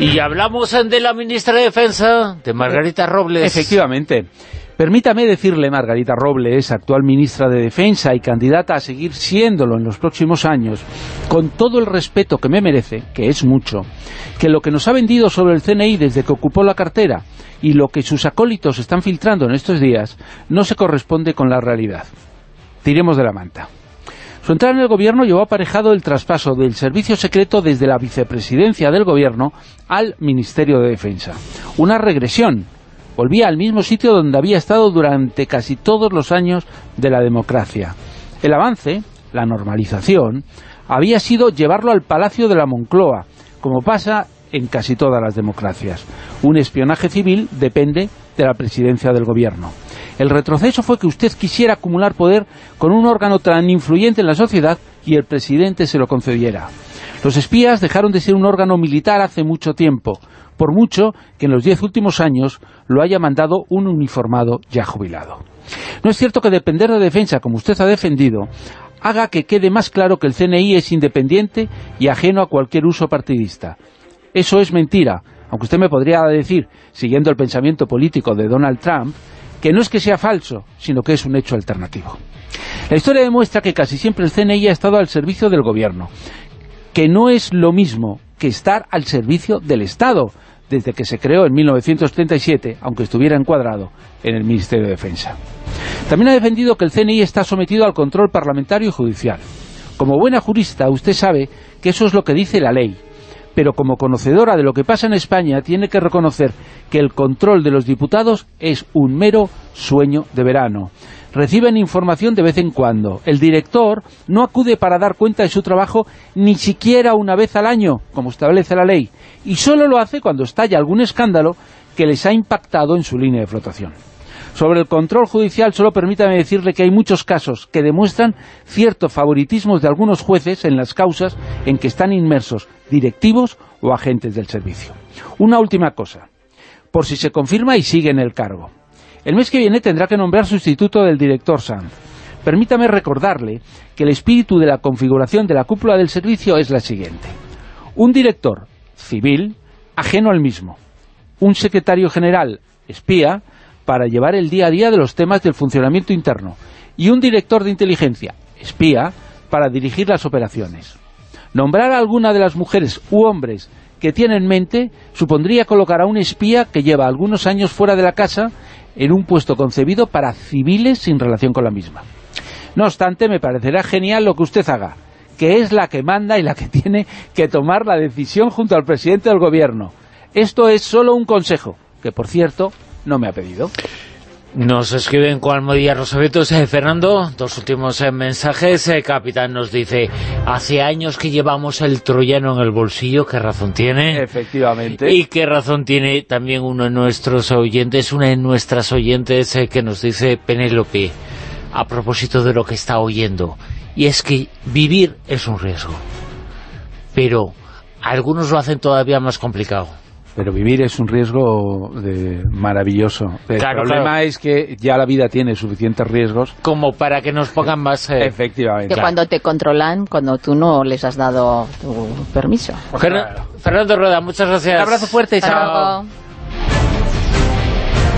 Y hablamos de la ministra de Defensa, de Margarita Robles. Efectivamente. Permítame decirle, Margarita Robles, actual ministra de Defensa y candidata a seguir siéndolo en los próximos años, con todo el respeto que me merece, que es mucho, que lo que nos ha vendido sobre el CNI desde que ocupó la cartera y lo que sus acólitos están filtrando en estos días, no se corresponde con la realidad. Tiremos de la manta. Su entrada en el gobierno llevó aparejado el traspaso del servicio secreto desde la vicepresidencia del gobierno al Ministerio de Defensa. Una regresión, volvía al mismo sitio donde había estado durante casi todos los años de la democracia. El avance, la normalización, había sido llevarlo al Palacio de la Moncloa, como pasa en casi todas las democracias. Un espionaje civil depende de la presidencia del gobierno. El retroceso fue que usted quisiera acumular poder con un órgano tan influyente en la sociedad y el presidente se lo concediera. Los espías dejaron de ser un órgano militar hace mucho tiempo por mucho que en los diez últimos años lo haya mandado un uniformado ya jubilado. No es cierto que depender de defensa, como usted ha defendido, haga que quede más claro que el CNI es independiente y ajeno a cualquier uso partidista. Eso es mentira, aunque usted me podría decir, siguiendo el pensamiento político de Donald Trump, que no es que sea falso, sino que es un hecho alternativo. La historia demuestra que casi siempre el CNI ha estado al servicio del gobierno, que no es lo mismo que estar al servicio del Estado, desde que se creó en 1937, aunque estuviera encuadrado en el Ministerio de Defensa. También ha defendido que el CNI está sometido al control parlamentario y judicial. Como buena jurista, usted sabe que eso es lo que dice la ley, pero como conocedora de lo que pasa en España, tiene que reconocer que el control de los diputados es un mero sueño de verano reciben información de vez en cuando. El director no acude para dar cuenta de su trabajo ni siquiera una vez al año, como establece la ley, y solo lo hace cuando estalla algún escándalo que les ha impactado en su línea de flotación. Sobre el control judicial, solo permítame decirle que hay muchos casos que demuestran cierto favoritismo de algunos jueces en las causas en que están inmersos directivos o agentes del servicio. Una última cosa, por si se confirma y sigue en el cargo. El mes que viene tendrá que nombrar sustituto del director Sanz. Permítame recordarle que el espíritu de la configuración de la cúpula del servicio es la siguiente. Un director civil, ajeno al mismo. Un secretario general, espía, para llevar el día a día de los temas del funcionamiento interno. Y un director de inteligencia, espía, para dirigir las operaciones. Nombrar a alguna de las mujeres u hombres que tiene en mente supondría colocar a un espía que lleva algunos años fuera de la casa en un puesto concebido para civiles sin relación con la misma. No obstante, me parecerá genial lo que usted haga, que es la que manda y la que tiene que tomar la decisión junto al presidente del gobierno. Esto es solo un consejo, que por cierto, no me ha pedido. Nos escriben con Almodía Rosabetos, eh, Fernando, dos últimos eh, mensajes. El eh, capitán nos dice, hace años que llevamos el troyano en el bolsillo, ¿qué razón tiene? Efectivamente. Y qué razón tiene también uno de nuestros oyentes, una de nuestras oyentes que nos dice Penélope, a propósito de lo que está oyendo, y es que vivir es un riesgo, pero algunos lo hacen todavía más complicado pero vivir es un riesgo de maravilloso. El problema es que ya la vida tiene suficientes riesgos. Como para que nos pongan más... Eh, Efectivamente. Que cuando te controlan, cuando tú no les has dado tu permiso. Fernando Rueda, muchas gracias. Un abrazo fuerte. Chao.